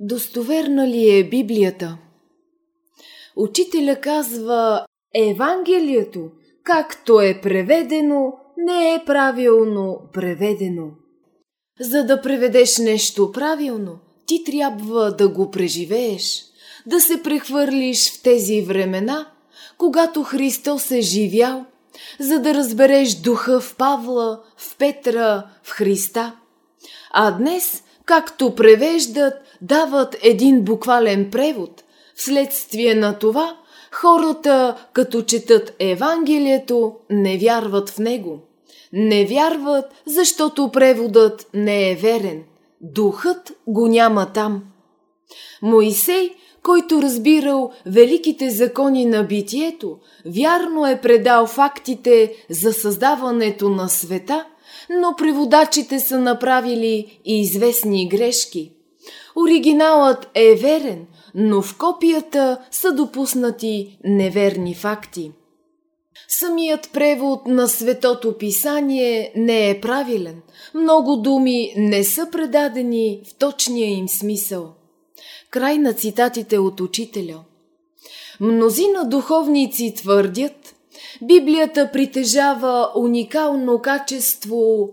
Достоверна ли е Библията? Учителя казва, Евангелието, както е преведено, не е правилно преведено. За да преведеш нещо правилно, ти трябва да го преживееш, да се прехвърлиш в тези времена, когато Христос е живял, за да разбереш духа в Павла, в Петра, в Христа. А днес, както превеждат, дават един буквален превод. Вследствие на това, хората, като четат Евангелието, не вярват в него. Не вярват, защото преводът не е верен. Духът го няма там. Моисей, който разбирал великите закони на битието, вярно е предал фактите за създаването на света, но преводачите са направили и известни грешки. Оригиналът е верен, но в копията са допуснати неверни факти. Самият превод на Светото Писание не е правилен. Много думи не са предадени в точния им смисъл. Край на цитатите от учителя. Мнозина духовници твърдят, Библията притежава уникално качество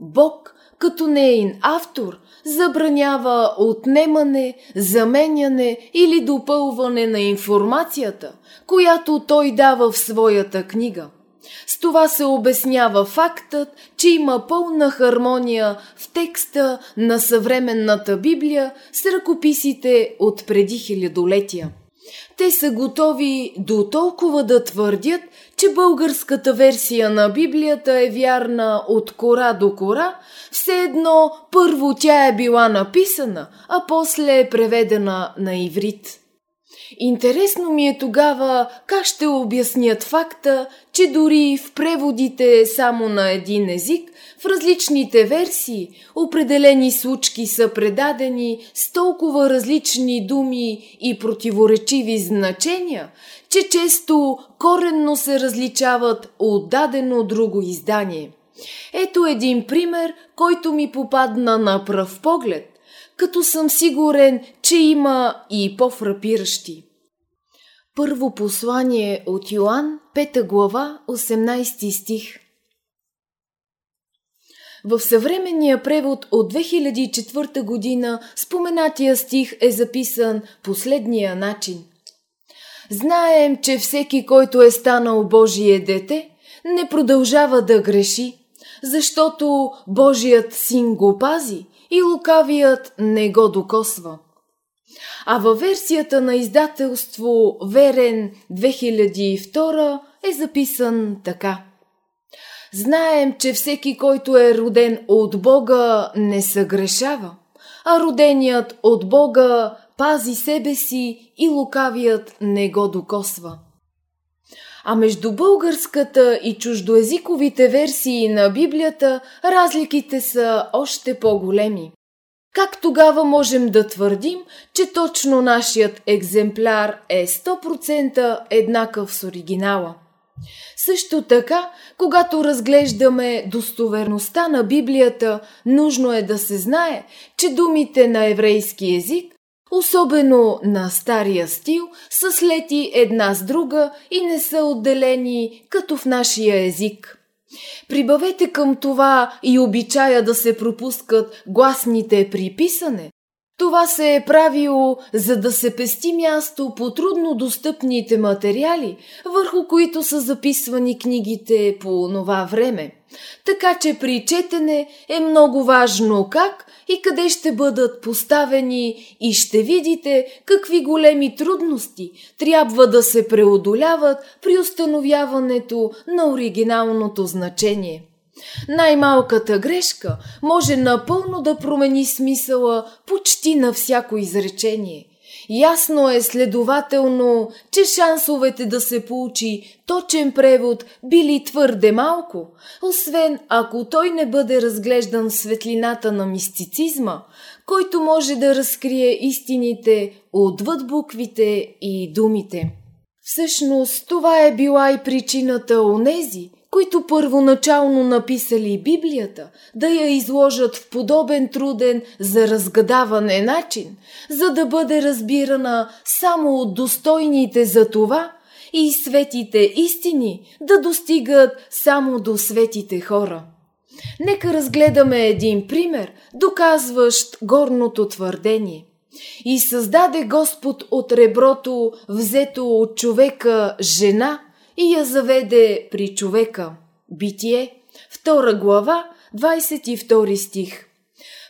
Бог като нейн автор забранява отнемане, заменяне или допълване на информацията, която той дава в своята книга. С това се обяснява фактът, че има пълна хармония в текста на съвременната Библия с ръкописите от преди хилядолетия. Те са готови до толкова да твърдят, че българската версия на Библията е вярна от кора до кора, все едно първо тя е била написана, а после е преведена на иврит. Интересно ми е тогава как ще обяснят факта, че дори в преводите само на един език, в различните версии, определени случки са предадени с толкова различни думи и противоречиви значения, че често коренно се различават от дадено друго издание. Ето един пример, който ми попадна на пръв поглед като съм сигурен, че има и по-фрапиращи. Първо послание от Йоанн, 5 глава, 18 стих. В съвременния превод от 2004 година споменатия стих е записан последния начин. Знаем, че всеки, който е станал Божие дете, не продължава да греши, защото Божият син го пази и лукавият не го докосва. А във версията на издателство Верен 2002 е записан така. Знаем, че всеки, който е роден от Бога, не съгрешава, а роденият от Бога пази себе си и лукавият не го докосва. А между българската и чуждоезиковите версии на Библията разликите са още по-големи. Как тогава можем да твърдим, че точно нашият екземпляр е 100% еднакъв с оригинала? Също така, когато разглеждаме достоверността на Библията, нужно е да се знае, че думите на еврейски език особено на стария стил, са слети една с друга и не са отделени като в нашия език. Прибавете към това и обичая да се пропускат гласните при писане. Това се е правило, за да се пести място по трудно достъпните материали, върху които са записвани книгите по това време. Така че при четене е много важно как и къде ще бъдат поставени и ще видите какви големи трудности трябва да се преодоляват при установяването на оригиналното значение. Най-малката грешка може напълно да промени смисъла почти на всяко изречение – Ясно е следователно, че шансовете да се получи точен превод били твърде малко, освен ако той не бъде разглеждан в светлината на мистицизма, който може да разкрие истините отвъд буквите и думите. Всъщност това е била и причината онези, които първоначално написали Библията, да я изложат в подобен труден за разгадаване начин, за да бъде разбирана само от достойните за това и светите истини да достигат само до светите хора. Нека разгледаме един пример, доказващ горното твърдение. И създаде Господ от реброто, взето от човека, жена и я заведе при човека. Битие, 2 глава, 22 стих.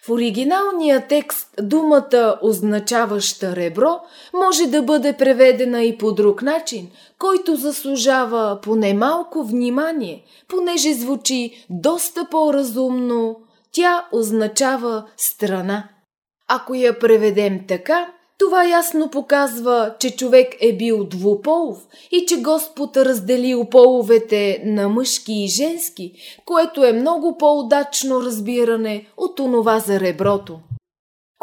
В оригиналния текст думата, означаваща ребро, може да бъде преведена и по друг начин, който заслужава поне малко внимание, понеже звучи доста по-разумно. Тя означава страна. Ако я преведем така, това ясно показва, че човек е бил двуполов и че Господ разделил половете на мъжки и женски, което е много по-удачно разбиране от онова за реброто.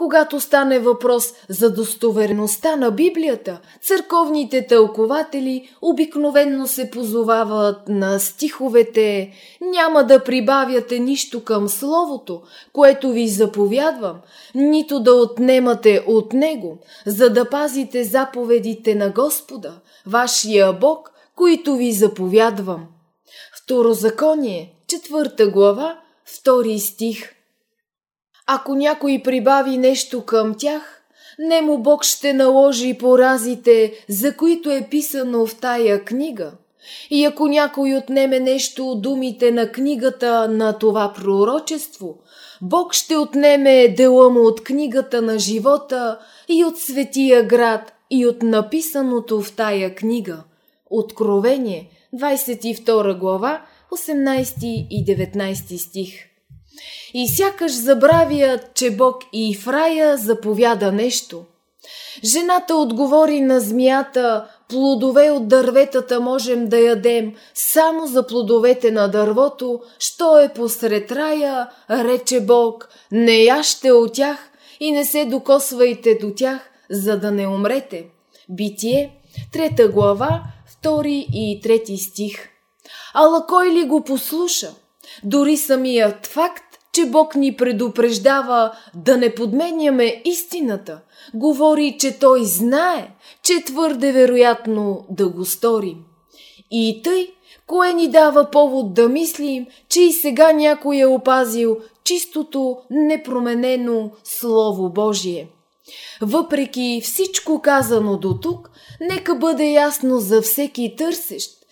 Когато стане въпрос за достоверността на Библията, църковните тълкователи обикновенно се позовават на стиховете «Няма да прибавяте нищо към Словото, което ви заповядвам, нито да отнемате от Него, за да пазите заповедите на Господа, вашия Бог, които ви заповядвам». Второзаконие, четвърта глава, втори стих – ако някой прибави нещо към тях, нему Бог ще наложи поразите, за които е писано в тая книга. И ако някой отнеме нещо от думите на книгата на това пророчество, Бог ще отнеме дела му от книгата на живота и от светия град и от написаното в тая книга. Откровение, 22 глава, 18 и 19 стих и сякаш забравят, че Бог и в рая заповяда нещо. Жената отговори на змията, плодове от дърветата можем да ядем, само за плодовете на дървото, що е посред рая, рече Бог, не яще от тях и не се докосвайте до тях, за да не умрете. Битие, трета глава, втори и трети стих. Ала кой ли го послуша? Дори самият факт, че Бог ни предупреждава да не подменяме истината. Говори, че Той знае, че твърде вероятно да го сторим. И тъй, кое ни дава повод да мислим, че и сега някой е опазил чистото, непроменено Слово Божие. Въпреки всичко казано до тук, нека бъде ясно за всеки търсещ,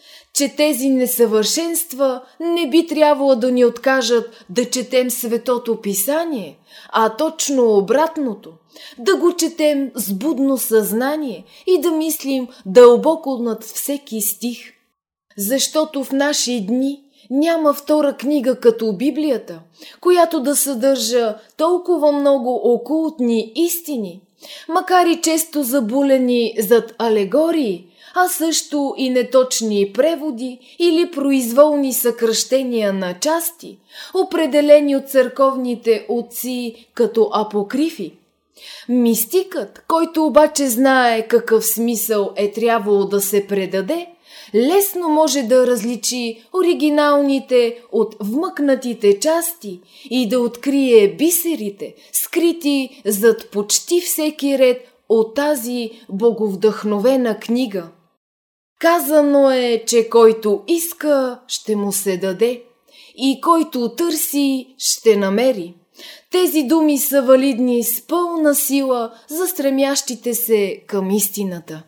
че тези несъвършенства не би трябвало да ни откажат да четем Светото Писание, а точно обратното – да го четем с будно съзнание и да мислим дълбоко над всеки стих. Защото в наши дни няма втора книга като Библията, която да съдържа толкова много окултни истини, макар и често забулени зад алегории – а също и неточни преводи или произволни съкръщения на части, определени от църковните отци като апокрифи. Мистикът, който обаче знае какъв смисъл е трябвало да се предаде, лесно може да различи оригиналните от вмъкнатите части и да открие бисерите, скрити зад почти всеки ред от тази боговдъхновена книга. Казано е, че който иска, ще му се даде и който търси, ще намери. Тези думи са валидни с пълна сила за стремящите се към истината.